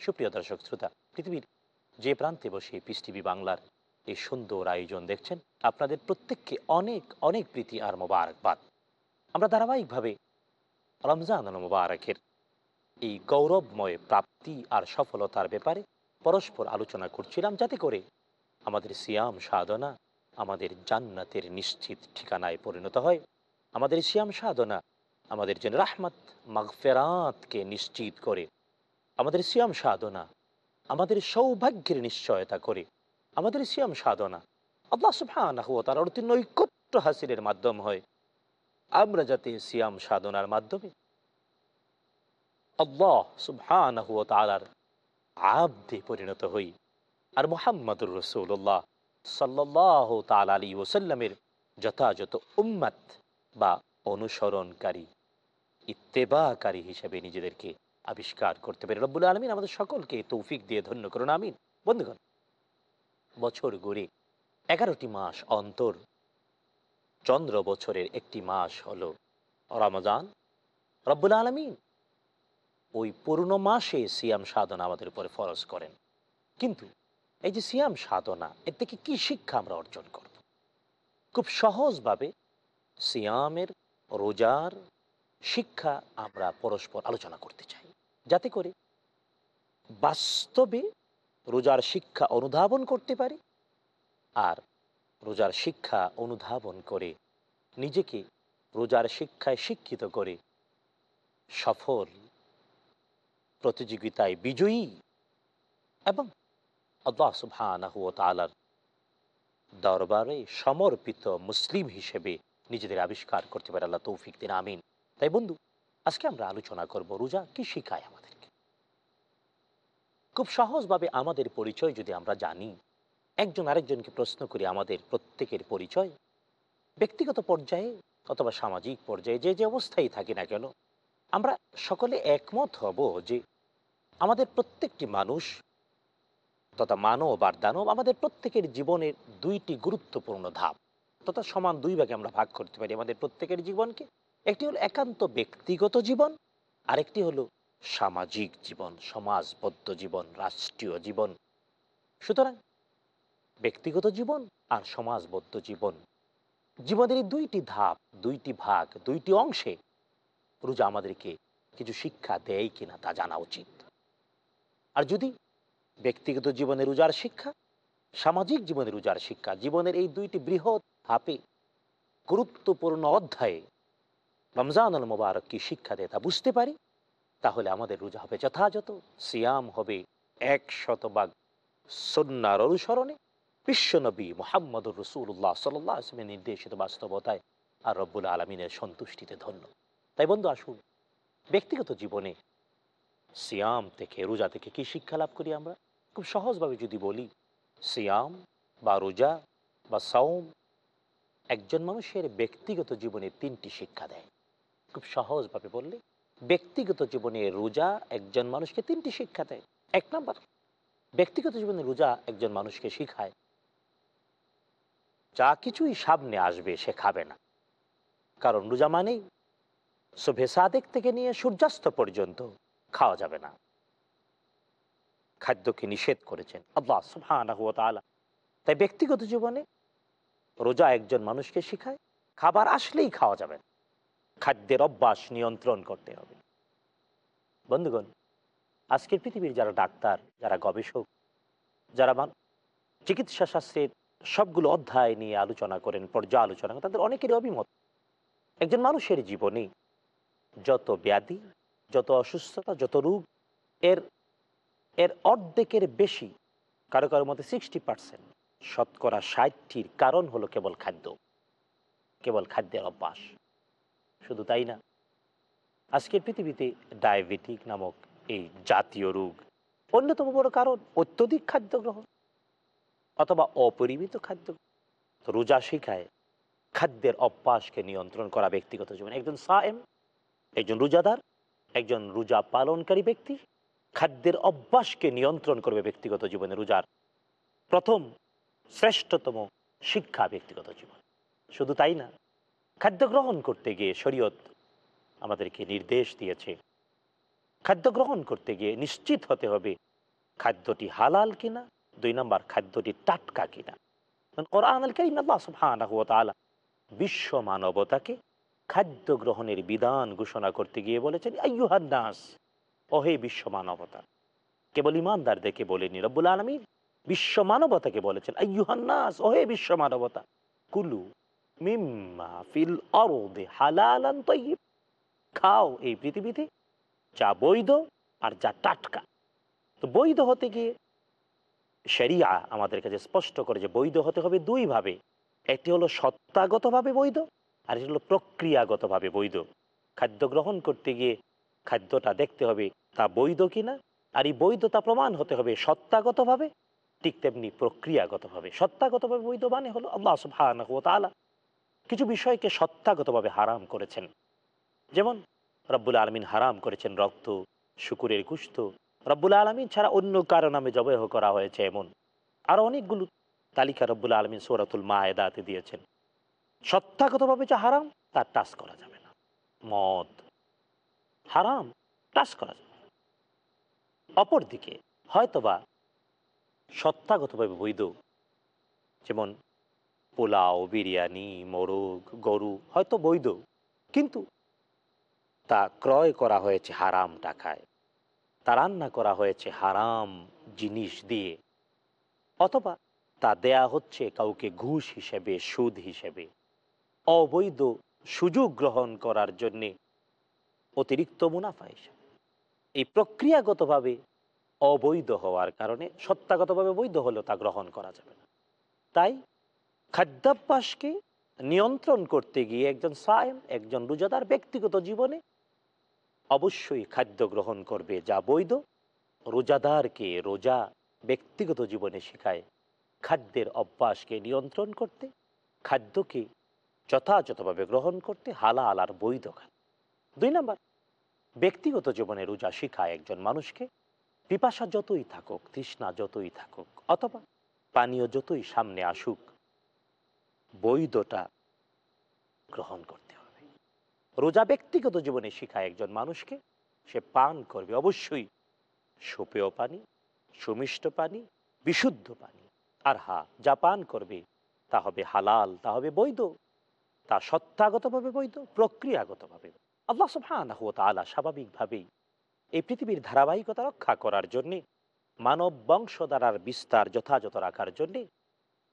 সুপ্রিয় দর্শক শ্রোতা পৃথিবীর যে প্রান্তে বসে পিস টিভি বাংলার এই সুন্দর আয়োজন দেখছেন আপনাদের প্রত্যেককে অনেক অনেক প্রীতি আর মোবারকবাদ আমরা ধারাবাহিকভাবে রমজান মোবারকের এই গৌরবময় প্রাপ্তি আর সফলতার ব্যাপারে পরস্পর আলোচনা করছিলাম, যাতে করে আমাদের সিয়াম সাধনা আমাদের জান্নাতের নিশ্চিত ঠিকানায় পরিণত হয়। আমাদের সিয়াম সাধনা আমাদের জন্য রাহমাত, মাগফেরাতকে নিশ্চিত করে। আমাদের সিয়াম সাধনা, আমাদের সৌভাগ্যের নিশ্চয়তা করে। আমাদের সিয়াম সাধনা, আল্লাহ ওয়া তাআলার অতি নৈকট্য হাসিলের মাধ্যম হয়। আমরা যাতে সিয়াম সাধনার মাধ্যমে আল্লাহ সুবহানাহু ওয়া তাআলার আব্দে পরিণত হই আর মোহাম্মদুর রসুল্লাহ সাল্লাহ তাল আলী ওসাল্লামের যথাযথ উম্মাত বা অনুসরণকারী। ইত্তেবাকারী হিসেবে নিজেদেরকে আবিষ্কার করতে পারে। রব্বুল আলমিন আমাদের সকলকে তৌফিক দিয়ে ধন্য করুন, আমিন। বন্ধুগণ, বছর গড়ে এগারোটি মাস অন্তর চন্দ্র বছরের একটি মাস হলো রমজান। রব্বুল আলমিন ওই পুরনো মাসে সিয়াম সাধনা আমাদের উপরে ফরজ করেন। কিন্তু এই যে সিয়াম সাধনা, এর থেকে কি শিক্ষা আমরা অর্জন করব? খুব সহজভাবে সিয়ামের রোজার শিক্ষা আমরা পরস্পর আলোচনা করতে চাই। যাতে করে বাস্তবে রোজার শিক্ষা অনুধাবন করতে পারি আর রোজার শিক্ষা অনুধাবন করে নিজেকে রোজার শিক্ষায় শিক্ষিত করে সফল, প্রতিযোগিতায় বিজয়ী এবং আল্লাহ সুবহানাহু দরবারে সমর্পিত মুসলিম হিসেবে নিজেদের আবিষ্কার করতে পারে। আল্লাহ তৌফিক দিন, আমিন। তাই বন্ধু, আজকে আমরা আলোচনা করব রোজা কি শিখায় আমাদেরকে? খুব সহজভাবে আমাদের পরিচয় যদি আমরা জানি, একজন আরেকজনকে প্রশ্ন করি আমাদের প্রত্যেকের পরিচয়, ব্যক্তিগত পর্যায়ে অথবা সামাজিক পর্যায়ে যে যে অবস্থায় থাকি না কেন, আমরা সকলে একমত হব যে আমাদের প্রত্যেকটি মানুষ তথা মানব আর দানব আমাদের প্রত্যেকের জীবনের দুইটি গুরুত্বপূর্ণ ধাপ, তথা সমান দুই ভাগে আমরা ভাগ করতে পারি আমাদের প্রত্যেকের জীবনকে। একটি হলো একান্ত ব্যক্তিগত জীবন, আরেকটি হলো সামাজিক জীবন, সমাজবদ্ধ জীবন, রাষ্ট্রীয় জীবন। সুতরাং ব্যক্তিগত জীবন আর সমাজবদ্ধ জীবন। জীবনের এই দুইটি ধাপ, দুইটি ভাগ, দুইটি অংশে রোজা আমাদেরকে কিছু শিক্ষা দেয় কিনা তা জানা উচিত। আর যদি ব্যক্তিগত জীবনের রোজার শিক্ষা, সামাজিক জীবনের রোজার শিক্ষা, জীবনের এই দুইটি বৃহৎ ধাপে গুরুত্বপূর্ণ অধ্যায়ে রমজান আল মোবারক কি শিক্ষা দেয় তা বুঝতে পারি? তাহলে আমাদের রোজা হবে যথাযথ, সিয়াম হবে এক শতভাগ সন্ন্যার অনুসরণে। বিশ্বনবী মোহাম্মদুর রসুল্লাহ সাল্লাহ নির্দেশিত বাস্তবতায় আর রব্বুল আলমিনের সন্তুষ্টিতে ধন্য। তাই বন্ধু, আসুন ব্যক্তিগত জীবনে সিয়াম থেকে, রোজা থেকে কি শিক্ষা লাভ করি আমরা? খুব সহজভাবে যদি বলি, সিয়াম বা রোজা বা সাওম একজন মানুষের ব্যক্তিগত জীবনে তিনটি শিক্ষা দেয়। খুব সহজভাবে বললে, ব্যক্তিগত জীবনে রোজা একজন মানুষকে তিনটি শিক্ষা দেয়। এক নম্বর, ব্যক্তিগত জীবনে রোজা একজন মানুষকে শিখায়, যা কিছুই সামনে আসবে সে খাবে না। কারণ রোজা মানেই শোভে সাদেক থেকে নিয়ে সূর্যাস্ত পর্যন্ত খাওয়া যাবে না। খাদ্যকে নিষেধ করেছেন আল্লাহ তাআলা। তাই ব্যক্তিগত জীবনে রোজা একজন মানুষকে শিখায়, খাবার আসলেই খাওয়া যাবে না। খাদ্যের অভ্যাস নিয়ন্ত্রণ করতে হবে। বন্ধুগণ, আজকের পৃথিবীর যারা ডাক্তার, যারা গবেষক, যারা চিকিৎসা শাস্ত্রের সবগুলো অধ্যায় নিয়ে আলোচনা করেন, পর্যালোচনা করেন, তাদের অনেকেরই অভিমত। একজন মানুষের জীবনে যত ব্যাধি, যত অসুস্থতা, যত রোগ, এর এর অর্ধেকের বেশি কারও কারোর মধ্যে সিক্সটি পার্সেন্ট শতকরা ষাটটির কারণ হলো কেবল খাদ্য, কেবল খাদ্যের অভ্যাস। শুধু তাই না? আজকের পৃথিবীতে ডায়াবেটিক নামক এই জাতীয় রোগ অন্যতম বড় কারণ অত্যধিক খাদ্য গ্রহণ অথবা অপরিমিত খাদ্য রোজা শিখায় খাদ্যের অভ্যাসকে নিয়ন্ত্রণ করা ব্যক্তিগত জীবনে। একজন সায়েম, একজন রোজাদার, একজন রোজা পালনকারী ব্যক্তি খাদ্যের অভ্যাসকে নিয়ন্ত্রণ করবে ব্যক্তিগত জীবনে রোজার প্রথম শ্রেষ্ঠতম শিক্ষা ব্যক্তিগত জীবন। শুধু তাই না খাদ্য গ্রহণ করতে গিয়ে শরীয়ত আমাদেরকে নির্দেশ দিয়েছে। খাদ্য গ্রহণ করতে গিয়ে নিশ্চিত হতে হবে খাদ্যটি হালাল কিনা, দুই নম্বর খাদ্যটি টাটকা কিনা। বিশ্ব মানবতাকে খাদ্য গ্রহণের বিধান ঘোষণা করতে গিয়ে বলেছেন, আইয়ুহান অহে বিশ্ব মানবতা। কেবল ইমানদারদেরকে বলেনি, রব্বুল আলমী বিশ্ব মানবতাকে বলেছেন, আইয়ুহান অহে বিশ্ব মানবতা, কুলু খাও এই পৃথিবীতে, যা বৈধ আর যা টাটকা। তো বৈধ হতে গিয়ে সেরিয়া আমাদের কাছে স্পষ্ট করে যে বৈধ হতে হবে দুইভাবে একটি হলো সত্তাগতভাবে বৈধ, আর এটি হলো প্রক্রিয়াগতভাবে বৈধ। খাদ্য গ্রহণ করতে গিয়ে খাদ্যটা দেখতে হবে তা বৈধ কিনা, আর এই বৈধতা প্রমাণ হতে হবে সত্তাগতভাবে, ঠিক তেমনি প্রক্রিয়াগতভাবে। সত্তাগতভাবে বৈধ মানে হলো আল্লাহ তাআলা কিছু বিষয়কে সত্তাগতভাবে হারাম করেছেন। যেমন, রব্বুল আলমিন হারাম করেছেন রক্ত, শুকুরের কুষ্ঠ রব্বুল আলমিন ছাড়া অন্য কারও নামে জবহ করা হয়েছে এমন। আরও অনেকগুলো তালিকা রব্বুল আলমিন সৌরাতুল মায়েদাতে দিয়েছেন। সত্তাগতভাবে যা হারাম তার টাচ করা যাবে না। মদ হারাম, টাচ করা যাবে। অপরদিকে হয়তোবা সত্তাগতভাবে বৈধ, যেমন পোলাও, বিরিয়ানি, মোরগ, গরু, হয়তো বৈধ। কিন্তু তা ক্রয় করা হয়েছে হারাম টাকায়। তা রান্না করা হয়েছে হারাম জিনিস দিয়ে। অথবা তা দেয়া হচ্ছে কাউকে ঘুষ হিসেবে, সুদ হিসেবে। অবৈধ সুযোগ গ্রহণ করার জন্যে অতিরিক্ত মুনাফা হিসেবে। এই প্রক্রিয়াগতভাবে অবৈধ হওয়ার কারণে সত্তাগতভাবে বৈধ হলেও তা গ্রহণ করা যাবে না। তাই খাদ্যাভ্যাসকে নিয়ন্ত্রণ করতে গিয়ে একজন সায়েম, একজন রোজাদার ব্যক্তিগত জীবনে অবশ্যই খাদ্য গ্রহণ করবে, যা বৈধ। রোজাদারকে রোজা ব্যক্তিগত জীবনে শেখায় খাদ্যের অভ্যাসকে নিয়ন্ত্রণ করতে, খাদ্যকে যথাযথভাবে গ্রহণ করতে হালাল আর বৈধ খাদ্য। দুই নাম্বার, ব্যক্তিগত জীবনে রোজা শিখায় একজন মানুষকে, পিপাসা যতই থাকুক, তৃষ্ণা যতই থাকুক, অথবা পানীয় যতই সামনে আসুক বৈধটা গ্রহণ করতে হবে। রোজা ব্যক্তিগত জীবনে শিখায় একজন মানুষকে, সে পান করবে অবশ্যই। সুপেয় পানি, সুমিষ্ট পানি, বিশুদ্ধ পানি। আর হা, যা পান করবে, তা হবে হালাল, তা হবে বৈধ। তা সত্তাগতভাবে বৈধ, প্রক্রিয়াগতভাবে আল্লাহ সুবহানাহু ওয়া তাআলা স্বাভাবিকভাবেই এই পৃথিবীর ধারাবাহিকতা রক্ষা করার জন্যে, মানব বংশধারার বিস্তার যথাযথ রাখার জন্যে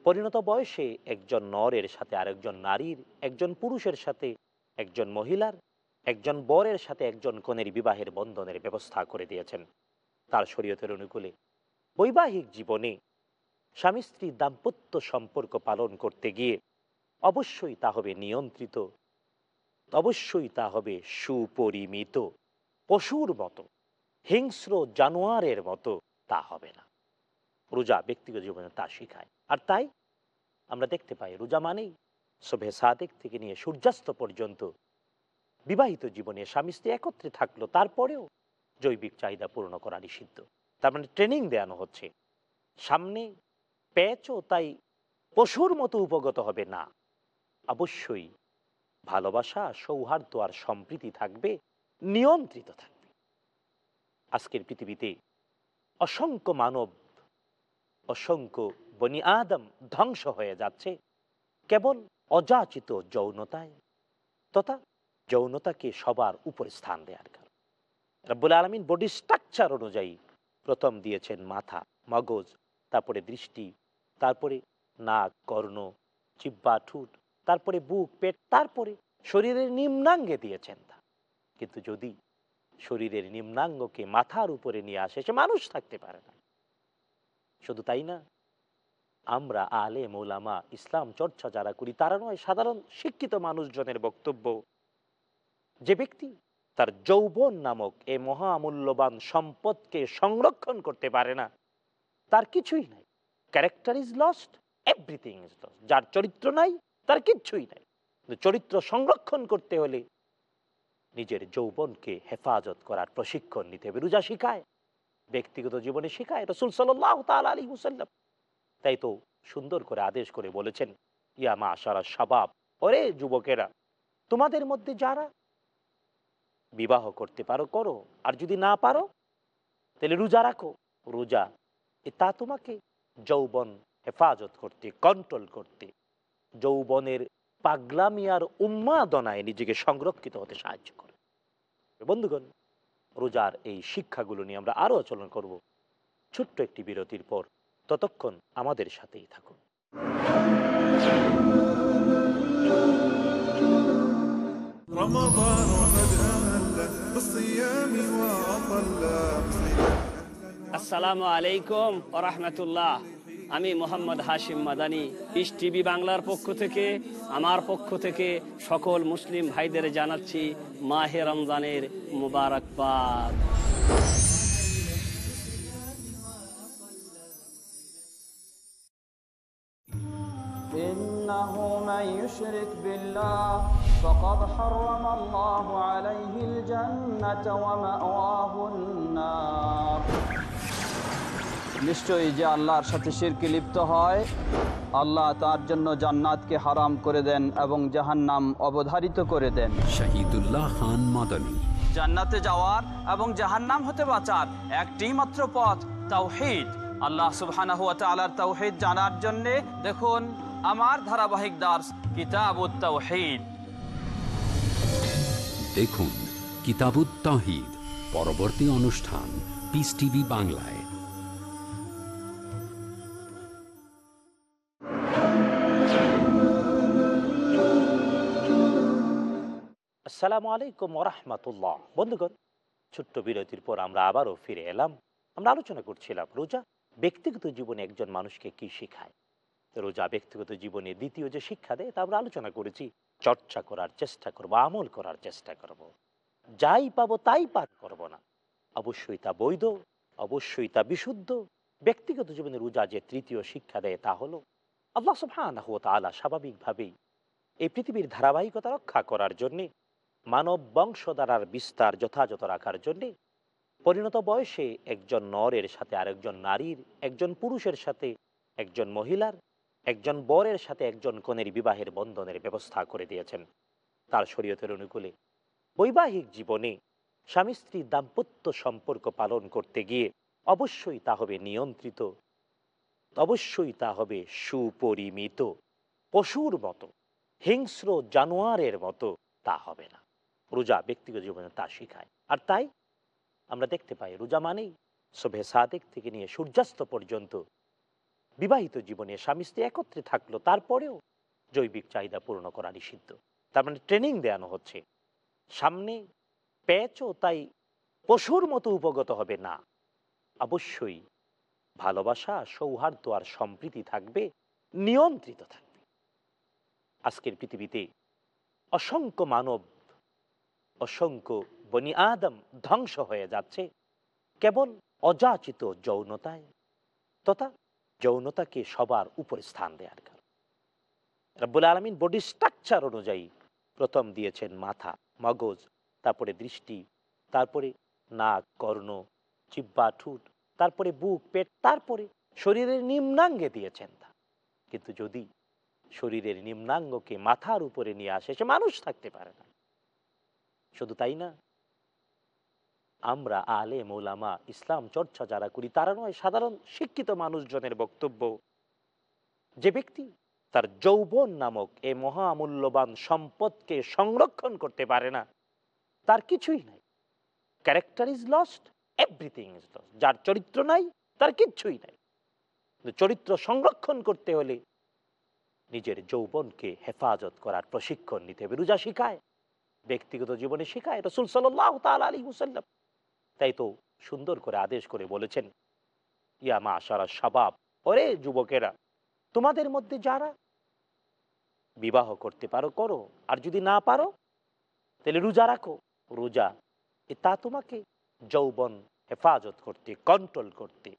পরিণত বয়সে একজন নরের সাথে আরেকজন নারীর, একজন পুরুষের সাথে একজন মহিলার, একজন বরের সাথে একজন কনের বিবাহের বন্ধনের ব্যবস্থা করে দিয়েছেন। তার শরীয়তের অনুকূলে বৈবাহিক জীবনে স্বামী স্ত্রী দাম্পত্য সম্পর্ক পালন করতে গিয়ে অবশ্যই তা হবে নিয়ন্ত্রিত, অবশ্যই তা হবে সুপরিমিত, পশুর মতো, হিংস্র জানোয়ারের মতো তা হবে না। রোজা ব্যক্তিগত জীবনে তা শিখায়। আর তাই আমরা দেখতে পাই রোজা মানেই শোভে সাদেক থেকে নিয়ে সূর্যাস্ত পর্যন্ত বিবাহিত জীবনে স্বামী স্ত্রী একত্রে থাকল, তারপরেও জৈবিক চাহিদা পূর্ণ করা নিষিদ্ধ। তার মানে ট্রেনিং দেওয়ানো হচ্ছে। সামনে প্যাচও তাই পশুর মতো উপগত হবে না। অবশ্যই ভালোবাসা, সৌহার্দ্য আর সম্প্রীতি থাকবে, নিয়ন্ত্রিত থাকবে। আজকের পৃথিবীতে অসংখ্য মানব অসংখ্য বনি আদম ধ্বংস হয়ে যাচ্ছে, কেবল অযাচিত যৌনতায়, তথা যৌনতাকে সবার উপরে স্থান দেওয়ার কারণ। রব্বুল আলমিন বডি স্ট্রাকচার অনুযায়ী প্রথম দিয়েছেন মাথা, মগজ, তারপরে দৃষ্টি, তারপরে নাক, কর্ণ চিব্বা ঠুট, তারপরে বুক, পেট, তারপরে শরীরের নিম্নাঙ্গে দিয়েছেন তা। কিন্তু যদি শরীরের নিম্নাঙ্গকে মাথার উপরে নিয়ে আসে, সে মানুষ থাকতে পারে না। শুধু তাই না, আমরা আলে মৌলামা ইসলাম, চর্চা যারা করি, তারা নয়, সাধারণ শিক্ষিত মানুষজনের বক্তব্য। যে ব্যক্তি তার যৌবন নামক এ মহামূল্যবান সম্পদকে সংরক্ষণ করতে পারে না, তার কিছুই নাই। Character is lost everything is lost যার চরিত্র নাই, তার কিচ্ছুই নাই। চরিত্র সংরক্ষণ করতে হলে নিজের যৌবনকে হেফাজত করার প্রশিক্ষণ নিতে হবে। রোজা শিখায়। ব্যক্তিগত জীবনে শিখায় রসুল সাল্লাহ তাল আলী হুসাল্লাম তাই তো সুন্দর করে আদেশ করে বলেছেন ইয়ামা আশারা সাবাব ওরে যুবকেরা, তোমাদের মধ্যে যারা বিবাহ করতে পারো, করো, আর যদি না পারো, তাহলে রোজা রাখো, রোজা তা তোমাকে যৌবন হেফাজত করতে কন্ট্রোল করতে, যৌবনের পাগলামি আর উন্মাদনায় নিজেকে সংরক্ষিত হতে সাহায্য করে। বন্ধুগণ রোজার এই শিক্ষাগুলো নিয়ে আমরা আরও আচরণ করব ছোট্ট একটি বিরতির পর ততক্ষণ আমাদের সাথেই থাকুন আসসালামু আলাইকুম রহমতুল্লাহ আমি মোহাম্মদ হাশিম মাদানি ইস টিভি বাংলার পক্ষ থেকে আমার পক্ষ থেকে সকল মুসলিম ভাইদের জানাচ্ছি মাহে রমজানের মুবারকবাদ إنه من يشرك بالله فقد حرم الله عليه الجنة ومأواه النار নিশ্চয়ই যে আল্লাহর সাথে শিরকে লিপ্ত হয় আল্লাহ তার জন্য জান্নাতকে হারাম করে দেন এবং জাহান্নাম অবধারিত করে দেন। শহীদুল্লাহ খান মাদানী। জান্নাতে যাওয়ার এবং জাহান্নাম হতে বাঁচার একটি মাত্র পথ তাওহীদ। আল্লাহ সুবহানাহু ওয়া তাআলার তাওহীদ জানার জন্য দেখুন আমার ধারাবাহিক দাস কিতাবুত তাওহীদ। দেখুন কিতাবুত তাহিদ পরবর্তী অনুষ্ঠান পিস টিভি বাংলায়। আসসালামু আলাইকুম রহমতুল্লাহ বন্ধুগণ, ছোট্ট বিরতির পর আমরা আবারও ফিরে এলাম। আমরা আলোচনা করছিলাম রোজা ব্যক্তিগত জীবনে একজন মানুষকে কি শেখায়? রোজা ব্যক্তিগত জীবনে দ্বিতীয় যে শিক্ষা দেয়, তা আমরা আলোচনা করেছি। চর্চা করার চেষ্টা করব, আমল করার চেষ্টা করব। যাই পাবো তাই পান করব না। অবশ্যই তা বৈধ, অবশ্যই তা বিশুদ্ধ। ব্যক্তিগত জীবনে রোজা যে তৃতীয় শিক্ষা দেয়, তা হলো আল্লাহ সুবহানাহু ওয়া তাআলা স্বাভাবিকভাবেই এই পৃথিবীর ধারাবাহিকতা রক্ষা করার জন্যে মানব বংশধারার বিস্তার যথাযথ রাখার জন্যে পরিণত বয়সে একজন নরের সাথে আরেকজন নারীর, একজন পুরুষের সাথে একজন মহিলার, একজন বরের সাথে একজন কনের বিবাহের বন্ধনের ব্যবস্থা করে দিয়েছেন। তার শরীয়তের অনুকূলে বৈবাহিক জীবনে স্বামী স্ত্রী দাম্পত্য সম্পর্ক পালন করতে গিয়ে অবশ্যই তা হবে নিয়ন্ত্রিত, অবশ্যই তা হবে সুপরিমিত। পশুর মতো, হিংস্র জানোয়ারের মতো তা হবে না। রোজা ব্যক্তিগত জীবনে তা শিখায়। আর তাই আমরা দেখতে পাই রোজা মানেই শোভে সাদেক থেকে নিয়ে সূর্যাস্ত পর্যন্ত বিবাহিত জীবনে স্বামী স্ত্রী একত্রে থাকল, তারপরেও জৈবিক চাহিদা পূর্ণ করা নিষিদ্ধ তার মানে ট্রেনিং দেওয়ানো হচ্ছে। সামনে প্যাচও তাই পশুর মতো উপগত হবে না। অবশ্যই ভালোবাসা, সৌহার্দ্য আর সম্প্রীতি থাকবে, নিয়ন্ত্রিত থাকবে। আজকের পৃথিবীতে অসংখ্য মানব অসংখ্য বনি আদম ধ্বংস হয়ে যাচ্ছে, কেবল অযাচিত যৌনতায়। তথা যৌনতাকে সবার উপরে স্থান দেওয়ার কারণ। রব্বুল আলমিন বডি স্ট্রাকচার অনুযায়ী প্রথম দিয়েছেন মাথা, মগজ, তারপরে দৃষ্টি, তারপরে নাক, কর্ণ জিব্বা ঠুট, তারপরে বুক, পেট, তারপরে শরীরের নিম্নাঙ্গে দিয়েছেন তা। কিন্তু যদি শরীরের নিম্নাঙ্গকে মাথার উপরে নিয়ে আসে, সে মানুষ থাকতে পারে না। শুধু তাই না? আমরা আলে মৌলামা ইসলাম চর্চা যারা করি, তারা নয়, সাধারণ শিক্ষিত মানুষজনের বক্তব্য। যে ব্যক্তি তার যৌবন নামক এ মহামূল্যবান সম্পদকে সংরক্ষণ করতে পারে না, তার কিছুই নাই। Character is lost everything is lost যার চরিত্র নাই, তার কিচ্ছুই নাই। চরিত্র সংরক্ষণ করতে হলে নিজের যৌবনকে হেফাজত করার প্রশিক্ষণ নিতে হবে, রোজা শিখায়। ব্যক্তিগত জীবনে শিখায় রসুল সাল্লাহ তাল আলী হুসাল্লাম তাই তো সুন্দর করে আদেশ করে বলেছেন, ইয়া মা সারা ওরে যুবকেরা, তোমাদের মধ্যে যারা বিবাহ করতে পারো, করো, আর যদি না পারো, তাহলে রোজা রাখো। রোজা তা তোমাকে যৌবন হেফাজত করতে কন্ট্রোল করতে।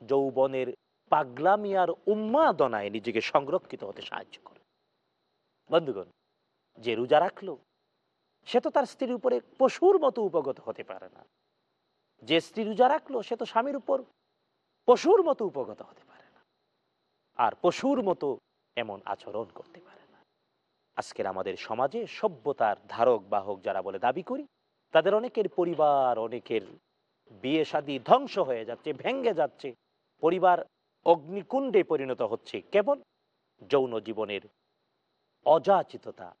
যৌবনের পাগলামি আর উন্মাদনায় নিজেকে সংরক্ষিত হতে সাহায্য করে। বন্ধুগণ, যে রোজা রাখল সে তো তার স্ত্রীর উপরে পশুর মতো উপগত হতে পারে না। যে স্ত্রী রোজা রাখল, সে তো স্বামীর উপর পশুর মতো উপগত হতে পারে না। আর পশুর মতো এমন আচরণ করতে পারে না। আজকের আমাদের সমাজে সভ্যতার ধারক, বাহক যারা বলে দাবি করি, তাদের অনেকের পরিবার, অনেকের বিয়ে শাদী ধ্বংস হয়ে যাচ্ছে ভেঙ্গে যাচ্ছে। পরিবার অগ্নিকুণ্ডে পরিণত হচ্ছে। কেবল যৌন জীবনের অযাচিততা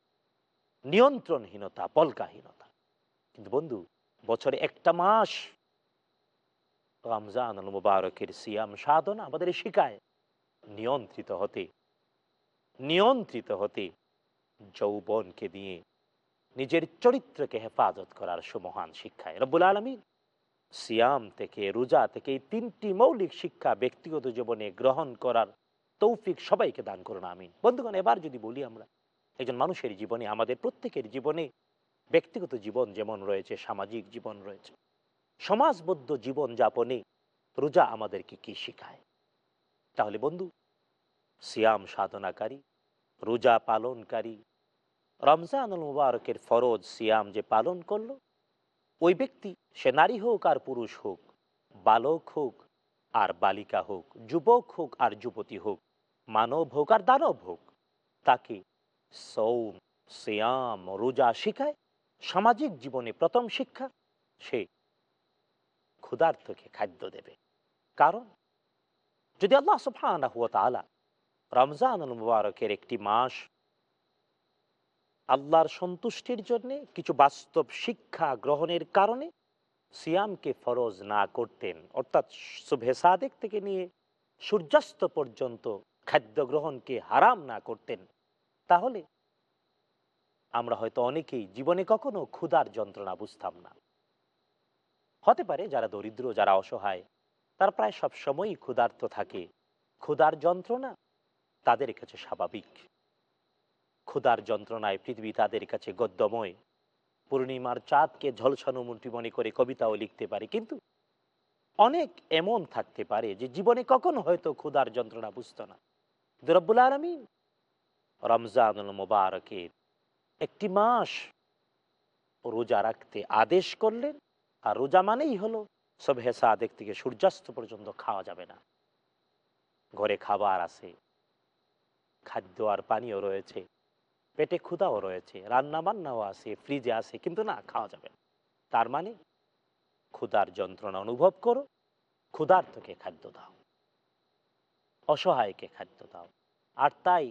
নিয়ন্ত্রণহীনতা, পলকাহীনতা। কিন্তু বন্ধু, বছরে একটা মাস রমজান মুবারকের সিয়াম সাধনা আমাদের শিখায়। নিয়ন্ত্রিত হতে নিয়ন্ত্রিত হতে যৌবনকে দিয়ে নিজের চরিত্রকে হেফাজত করার সুমহান শিক্ষায়। রব্বুল আলমী সিয়াম থেকে, রোজা থেকে এই তিনটি মৌলিক শিক্ষা ব্যক্তিগত জীবনে গ্রহণ করার তৌফিক সবাইকে দান করুন, আমিন। বন্ধুগণ, এবার যদি বলি আমরা একজন মানুষের জীবনে, আমাদের প্রত্যেকের জীবনে ব্যক্তিগত জীবন যেমন রয়েছে, সামাজিক জীবন রয়েছে, সমাজবদ্ধ জীবন যাপনে রোজা আমাদেরকে কি শিখায়? তাহলে বন্ধু, সিয়াম সাধনাকারী, রোজা পালনকারী, রমজানুল মুবারকের ফরজ সিয়াম যে পালন করল, ওই ব্যক্তি, সে নারী হোক আর পুরুষ হোক, বালক হোক আর বালিকা হোক, যুবক হোক আর যুবতী হোক, মানব হোক আর দানব হোক, তাকে সৌম, সিয়াম রোজা শিখায়। সামাজিক জীবনে প্রথম শিক্ষা, সে ক্ষুধার্থকে খাদ্য দেবে। কারণ, যদি আল্লাহ সুবহানাহু ওয়া তাআলা রমজানুল মুবারকের একটি মাস আল্লাহর সন্তুষ্টির জন্যে কিছু বাস্তব শিক্ষা গ্রহণের কারণে সিয়ামকে ফরজ না করতেন, অর্থাৎ শুভে সাদেক থেকে নিয়ে সূর্যাস্ত পর্যন্ত খাদ্য গ্রহণকে হারাম না করতেন তাহলে? আমরা হয়তো অনেকেই জীবনে কখনো ক্ষুধার যন্ত্রণা বুঝতাম না। হতে পারে যারা দরিদ্র, যারা অসহায়, তারা প্রায় সব সময়ই ক্ষুধার্ত থাকে। ক্ষুধার যন্ত্রণা তাদের কাছে স্বাভাবিক। ক্ষুধার যন্ত্রণায় পৃথিবী তাদের কাছে গদ্যময়। পূর্ণিমার চাঁদকে ঝলসানো মুন্টি মনে করে কবিতাও লিখতে পারে। কিন্তু অনেক এমন থাকতে পারে যে জীবনে কখনো হয়তো ক্ষুধার যন্ত্রণা বুঝত না। দরব্বুল আলমী রমজানুল মোবারকের একটি মাস। রোজা রাখতে আদেশ করলেন, আর রোজা মানেই হলো সব হেসা আদেক থেকে সূর্যাস্ত পর্যন্ত খাওয়া যাবে না। ঘরে খাবার আছে, খাদ্য আর পানীয় রয়েছে, পেটে ক্ষুদাও রয়েছে রান্না বান্নাও আছে, ফ্রিজে আছে, কিন্তু না, খাওয়া যাবে না। তার মানে ক্ষুধার যন্ত্রণা অনুভব করো, ক্ষুধার্তকে খাদ্য দাও, অসহায়কে খাদ্য দাও। আর তাই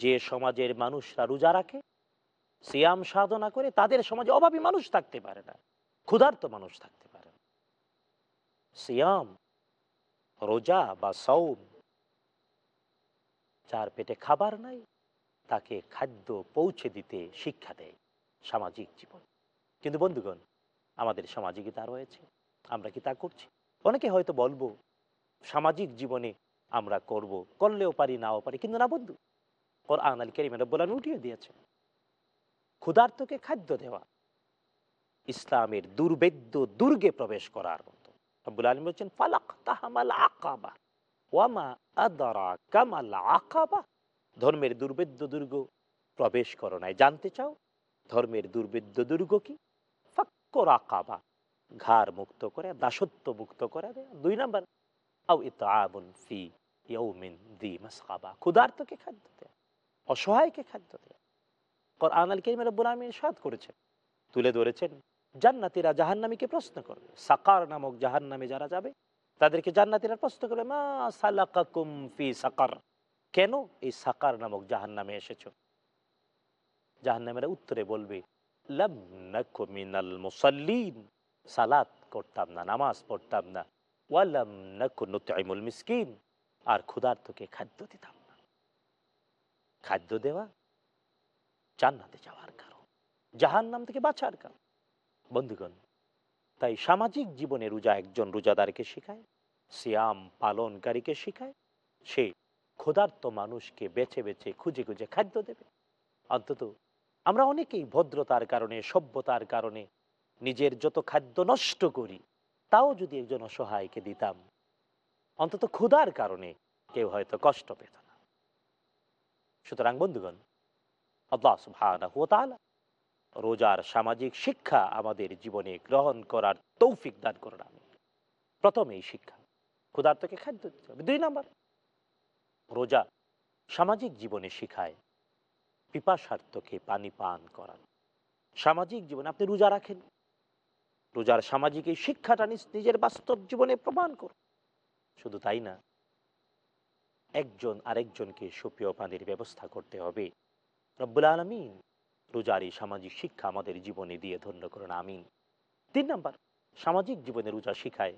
যে সমাজের মানুষরা রোজা রাখে, সিয়াম সাধনা করে তাদের সমাজে অভাবী মানুষ থাকতে পারে না, ক্ষুধার্ত মানুষ থাকতে পারে না। সিয়াম, রোজা বা সৌম যার পেটে খাবার নাই, তাকে খাদ্য পৌঁছে দিতে শিক্ষা দেয় সামাজিক জীবন। কিন্তু বন্ধুগণ, আমাদের সামাজিক তা রয়েছে, আমরা কি তা করছি? অনেকে হয়তো বলব, সামাজিক জীবনে আমরা করব, করলেও পারি, নাও পারি, কিন্তু না বন্ধু ওর আনাল কেরিমের বলান উঠিয়ে দিয়েছে। ক্ষুধার্তকে খাদ্য দেওয়া। ইসলামের দুর্বেদ্য দুর্গে প্রবেশ করার মতো। আব্বুল আলম বলছেন, ফালাক তাহামাল আকাবা ওয়ামা আদারা কামাল আকাবা। ধর্মের দুর্বেদ্য দুর্গ প্রবেশ করো নাই। জানতে চাও, ধর্মের দুর্বেদ্য দুর্গ কি? ফাক্কর আকাবা। ঘাড় মুক্ত করে, দাসত্ব মুক্ত করে দুই নাম্বার, আও ইতাবুন ফি ইয়ৌমিন দি মাসকাবা। ক্ষুধার্তকে খাদ্য দেয়। অসহায়কে খাদ্য দেয়। কোরআন আল কেরিম রব্বুল আলমিন সাদ করেছেন, তুলে ধরেছেন, জান্নাতিরা জাহান্নামীকে প্রশ্ন করবে। সাকার নামক জাহান্নামে যারা যাবে, তাদেরকে জান্নাতিরা প্রশ্ন করবে, মা সালাকাকুম ফি সাকার? কেন এই সাকার নামক জাহান্নামে এসেছ? জাহান্নামেরা উত্তরে বলবে সালাত করতাম না, নামাজ পড়তাম না। ওয়ালাম নাকু নুতইমুল মিসকিন। আর ক্ষুধার্তকে খাদ্য দিতাম। খাদ্য দেওয়া, জান্নাতে যাওয়ার কারণ, জাহান্নাম থেকে বাঁচার কারণ। বন্ধুগণ, তাই সামাজিক জীবনে রোজা একজন রোজাদারকে শেখায়, সিয়াম পালনকারীকে শেখায়, সে ক্ষুধার্ত মানুষকে বেছে বেছে খুঁজে খুঁজে খাদ্য দেবে। অন্তত আমরা অনেকেই ভদ্রতার কারণে, সভ্যতার কারণে নিজের যত খাদ্য নষ্ট করি, তাও যদি একজন অসহায়কে দিতাম, অন্তত ক্ষুধার কারণে কেউ হয়তো কষ্ট পেত সুতরাং বন্ধুগণ, আল্লাহ রোজার সামাজিক শিক্ষা আমাদের জীবনে গ্রহণ করার তৌফিক দান করুন আমি প্রথম এই শিক্ষা, ক্ষুধার্তকে খাদ্য দিতে হবে, দুই নাম্বার, রোজা সামাজিক জীবনে শিখায় পিপাসার্থকে পানি পান করান। সামাজিক জীবনে আপনি রোজা রাখেন, রোজার সামাজিক এই শিক্ষাটা নিজ- নিজের বাস্তব জীবনে প্রমাণ করুন। শুধু তাই না একজন আরেকজনকে সুপ্রিয় পানির ব্যবস্থা করতে হবে। রব্বুল আলমিন রোজার সামাজিক শিক্ষা আমাদের জীবনে দিয়ে ধন্য করুন, আমিন। তিন নাম্বার, সামাজিক জীবনে রোজা শিখায়।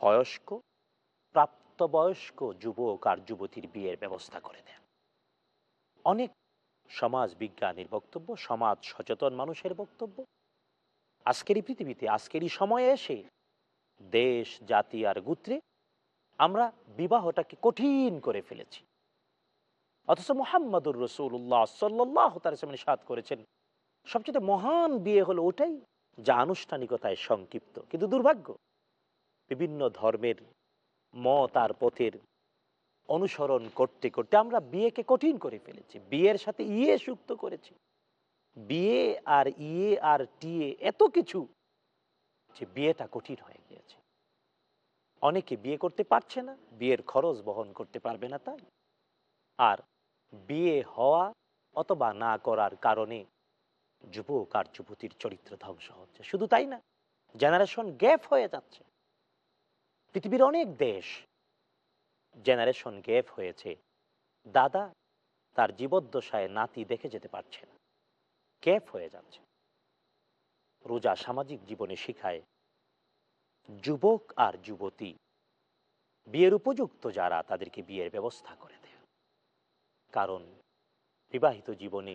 বয়স্ক, প্রাপ্তবয়স্ক যুবক আর যুবতীর বিয়ের ব্যবস্থা করে দেন। অনেক সমাজ বিজ্ঞানীর বক্তব্য, সমাজ সচেতন মানুষের বক্তব্য। আজকের পৃথিবীতে, আজকের এই সময়ে এসে দেশ, জাতি আর গুত্রে আমরা বিবাহটাকে কঠিন করে ফেলেছি। অথচ মোহাম্মদুর রসুল্লাহ সাল্লাহ তার সামনে সাত করেছেন, সবচেয়ে মহান বিয়ে হলো ওটাই যা আনুষ্ঠানিকতায় সংক্ষিপ্ত। কিন্তু দুর্ভাগ্য, বিভিন্ন ধর্মের মত আর পথের অনুসরণ করতে করতে আমরা বিয়েকে কঠিন করে ফেলেছি। বিয়ের সাথে ইয়ে সুক্ত করেছি। বিয়ে আর ইয়ে আর টিয়ে এত কিছু যে বিয়েটা কঠিন হয়ে গিয়েছে। অনেকে বিয়ে করতে পারছে না, বিয়ের খরচ বহন করতে পারবে না তাই। আর বিয়ে হওয়া অথবা না করার কারণে যুবক আর যুবতীর চরিত্র ধ্বংস হচ্ছে। শুধু তাই না জেনারেশন গ্যাপ হয়ে যাচ্ছে। পৃথিবীর অনেক দেশ জেনারেশন গ্যাপ হয়েছে। দাদা তার জীবদ্দশায় নাতি দেখে যেতে পারছে না। গ্যাপ হয়ে যাচ্ছে। রোজা সামাজিক জীবনে শিখায় যুবক আর যুবতী। বিয়ের উপযুক্ত যারা, তাদেরকে বিয়ের ব্যবস্থা করে দেয় কারণ বিবাহিত জীবনে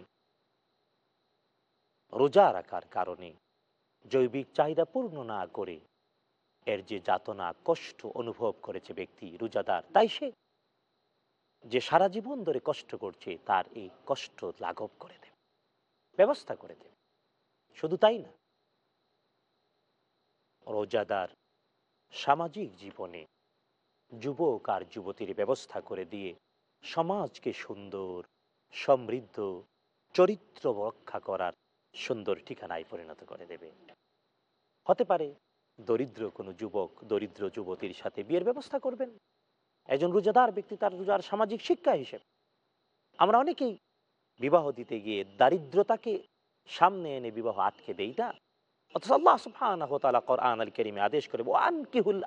রোজা রাখার কারণে জৈবিক চাহিদা পূর্ণ না করে এর যে যাতনা, কষ্ট অনুভব করেছে ব্যক্তি, রোজাদার, তাই সে যে সারা জীবন ধরে কষ্ট করছে, তার এই কষ্ট লাঘব করে দেবে ব্যবস্থা করে দেবে শুধু তাই না, রোজাদার সামাজিক জীবনে যুবক আর যুবতীর ব্যবস্থা করে দিয়ে সমাজকে সুন্দর, সমৃদ্ধ, চরিত্র রক্ষা করার সুন্দর ঠিকানায় পরিণত করে দেবে। হতে পারে দরিদ্র কোনো যুবক দরিদ্র যুবতীর সাথে বিয়ের ব্যবস্থা করবেন। একজন রোজাদার ব্যক্তি তার রোজার সামাজিক শিক্ষা হিসেবে। আমরা অনেকেই বিবাহ দিতে গিয়ে দারিদ্রতাকে সামনে এনে বিবাহ আটকে দেই, না? অথচ আল্লাহ কোরআন আল আদেশ করে ওয়া আনকিহুল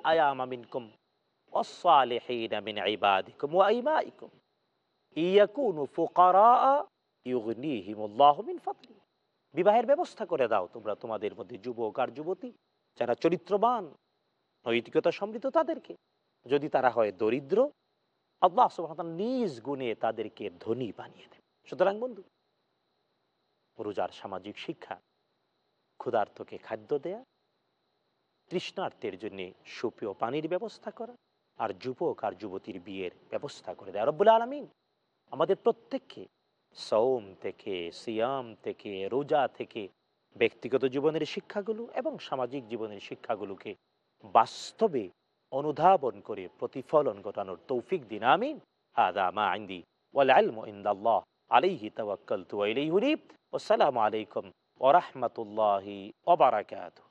বিবাহের ব্যবস্থা করে দাও তোমরা তোমাদের মধ্যে যুবক আর যুবতী, যারা চরিত্রবান, নৈতিকতা সমৃদ্ধ তাদেরকে। যদি তারা হয় দরিদ্র, আল্লাহ নিজ গুণে তাদেরকে ধনী বানিয়ে দেন সুতরাং বন্ধু, রোজার সামাজিক শিক্ষা ক্ষুধার্তকে খাদ্য দেয়া তৃষ্ণার্থের জন্য সুপেয় পানির ব্যবস্থা করা আর যুবক আর যুবতীর বিয়ের ব্যবস্থা করে দেয়। রব্বুল আলমিন আমাদের প্রত্যেককে সৌম থেকে, সিয়াম থেকে, রোজা থেকে ব্যক্তিগত জীবনের শিক্ষাগুলো এবং সামাজিক জীবনের শিক্ষাগুলোকে বাস্তবে অনুধাবন করে প্রতিফলন ঘটানোর তৌফিক দিন। আমিন। আদা মা আইন্দি ওয়াল আলম ইন্দাল্লাহ আলাইহি তাওয়াক্কালতু ওয়া ইলাইহি উনীব। আসসালামু আলাইকুম ওয়া রাহমাতুল্লাহি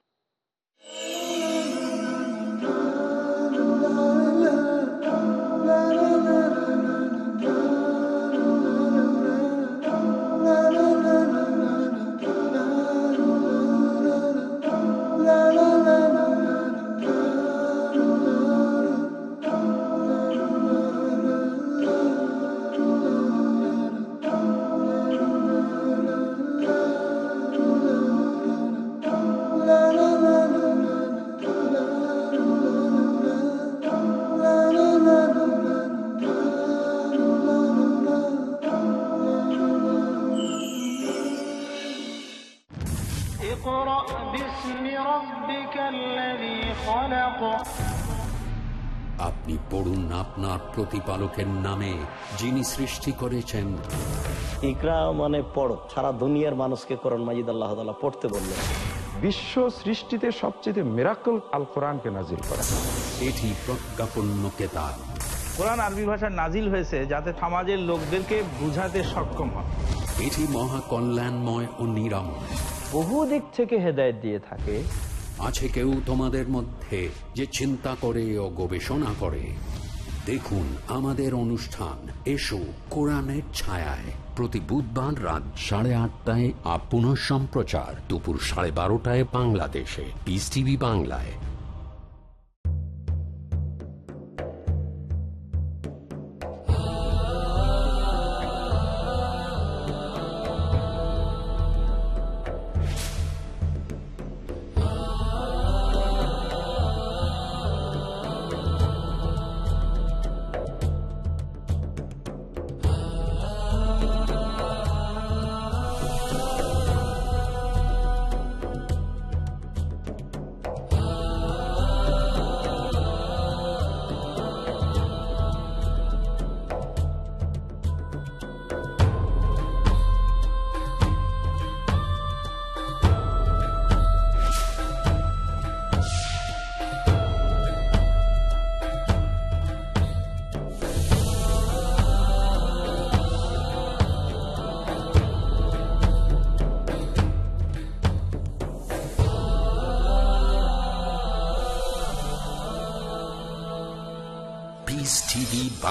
প্রতিপালকের নামে যিনি সৃষ্টি করেছেন। ইকরা মানে পড়ো সারা দুনিয়ার মানুষকে কোরআন মাজিদ আল্লাহ তাআলা পড়তে বললেন। বিশ্ব সৃষ্টিতে সবচেয়ে মেরাকল আল কোরআনকে নাজিল করা। এটি প্রজ্ঞাপন্য কেতাব। কোরআন আরবি ভাষায় নাজিল হয়েছে যাতে সমাজের লোকদেরকে বুঝাতে সক্ষম হয়। এটি মহা কল্যাণময় ও নিরাময়। বহু দিক থেকে হেদায়ত দিয়ে থাকে। আছে কেউ তোমাদের মধ্যে যে চিন্তা করে ও গবেষণা করে। দেখুন আমাদের অনুষ্ঠান। এসো কোরআনের ছায়ায়। প্রতি বুধবার রাত সাড়ে আটটায় আপন সম্প্রচার দুপুর সাড়ে বারোটায় বাংলাদেশে। পিস টিভি বাংলায়।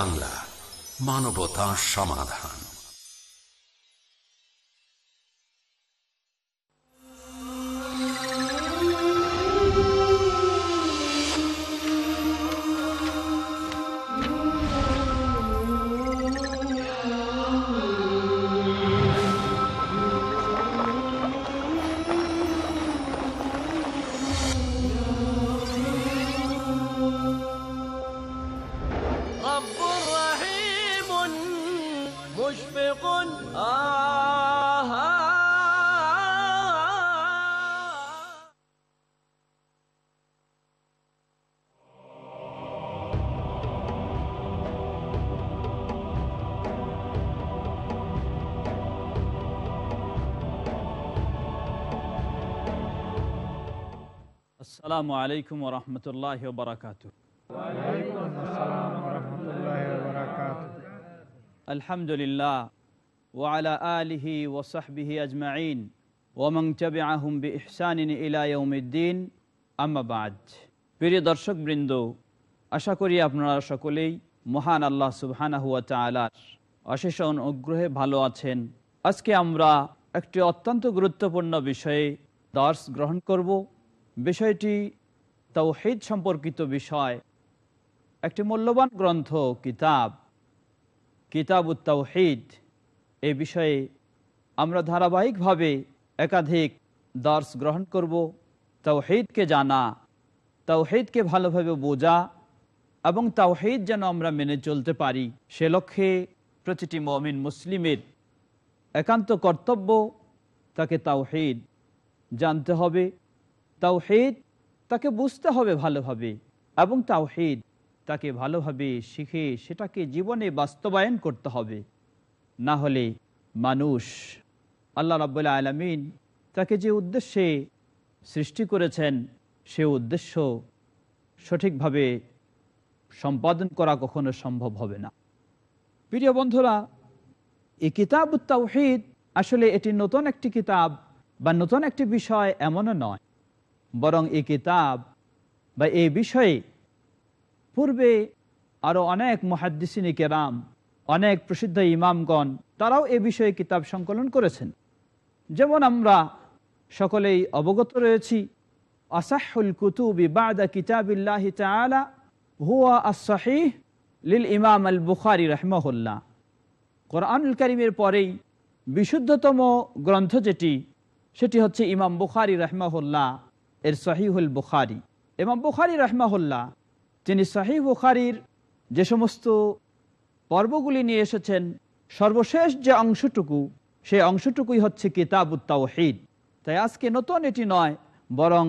বাংলা মানবতা সমাধান। আসসালামু আলাইকুম রহমতুল্লাহ বারাকাতু আলহামদুলিল্লাহ আলিহি আজমাইন বি ইহসানিন প্রিয় দর্শকবৃন্দ আশা করি আপনারা সকলেই মহান আল্লাহ সুবহানাহু ওয়া তাআলার অশেষ অনুগ্রহে ভালো আছেন আজকে আমরা একটি অত্যন্ত গুরুত্বপূর্ণ বিষয়ে দর্শ গ্রহণ করব বিষয়টি তৌহিদ সম্পর্কিত বিষয়। একটি মূল্যবান গ্রন্থ কিতাব কিতাব তৌহিদ। এ বিষয়ে আমরা ধারাবাহিকভাবে একাধিক দর্শ গ্রহণ করব। তৌহিদকে জানা, তৌহিদকে ভালোভাবে বোঝা এবং তাওহিদ যেন আমরা মেনে চলতে পারি। সে লক্ষ্যে প্রতিটি মমিন মুসলিমের একান্ত কর্তব্য তাকে তাওহিদ জানতে হবে। তাওহিদ তাকে বুঝতে হবে ভালোভাবে এবং তাওহিদ তাকে ভালোভাবে শিখে সেটাকে জীবনে বাস্তবায়ন করতে হবে। না হলে মানুষ আল্লাহ রাবুল্লাহ আলমিন তাকে যে উদ্দেশ্যে সৃষ্টি করেছেন, সে উদ্দেশ্য সঠিকভাবে সম্পাদন করা কখনো সম্ভব হবে না। প্রিয় বন্ধুরা এই কিতাব তাওহিদ আসলে এটি নতুন একটি কিতাব বা নতুন একটি বিষয় এমনও নয়। বরং এই কিতাব বা এই বিষয়ে পূর্বে আরও অনেক মহাদ্দিসিনী কেরাম, অনেক প্রসিদ্ধ ইমামগণ, তারাও এ বিষয়ে কিতাব সংকলন করেছেন। যেমন আমরা সকলেই অবগত রয়েছি, আসাহুল কুতুবি বাদা কিতাবিল্লাহি তাআলা হুয়া আসাহিহ লিল ইমাম আল বুখারি রহমহুল্লাহ। কোরআনুল করিমের পরেই বিশুদ্ধতম গ্রন্থ যেটি, সেটি হচ্ছে ইমাম বুখারি রহমাহুল্লাহ। এর সহিহুল বুখারি। ইমাম বুখারি রহমাহুল্লাহ, তিনি শাহি বুখারির যে সমস্ত পর্বগুলি নিয়ে এসেছেন, সর্বশেষ যে অংশটুকু, সেই অংশটুকুই হচ্ছে কিতাব তাওহিদ। তাই আজকে নতুন এটি নয়, বরং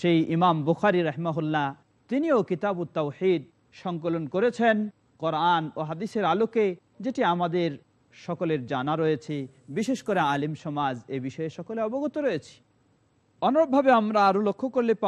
সেই ইমাম বুখারি রহমাহুল্লাহ, তিনিও কিতাব তাওহিদ সংকলন করেছেন কোরআন ও হাদিসের আলোকে, যেটি আমাদের সকলের জানা রয়েছে। বিশেষ করে আলিম সমাজ এ বিষয়ে সকলে অবগত রয়েছে। অনুরূপভাবে আমরা আরও লক্ষ্য করলে